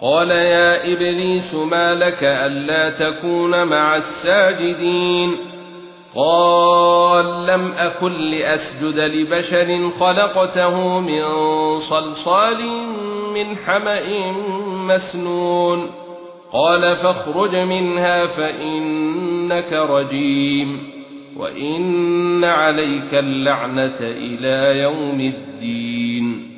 قال يا إبليس ما لك ألا تكون مع الساجدين؟ قال لم أكن لأسجد لبشر خلقته من صلصال من حمأ مسنون. قال فاخرج منها فإنك رجيم وإن عليك اللعنة إلى يوم الدين.